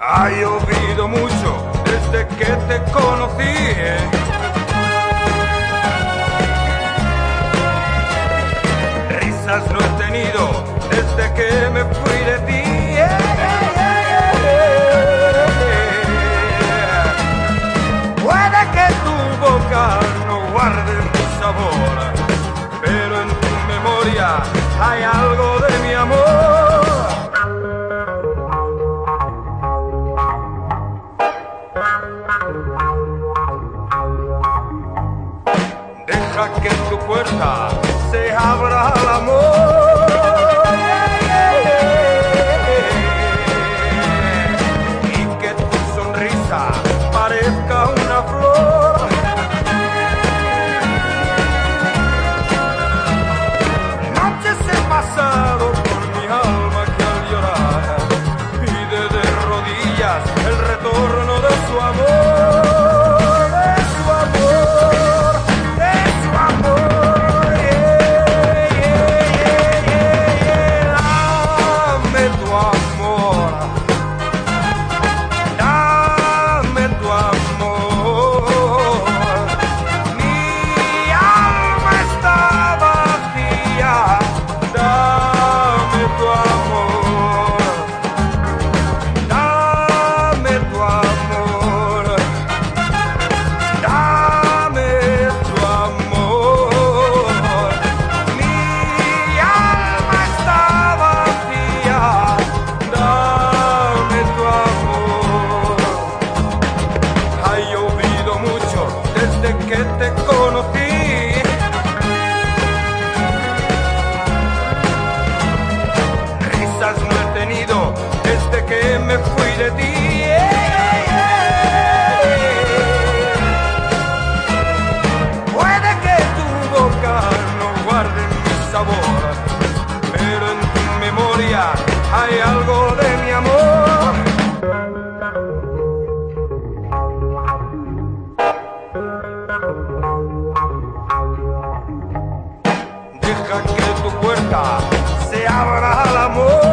Ha llovido mucho desde que te conocí. Eh. Risas no he tenido desde que me fui de ti. Eh. Puede que tu boca no guarde mi sabor, pero en tu memoria hay algo. Deja que en tu puerta se abra el amor. que te conocí. Risas no he tenido desde que me fui de ti. Puede que tu boca no guarde mi sabor, pero en tu memoria hay algo de que tu puerta se abra al amor.